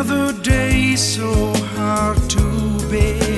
Another day so hard to bear.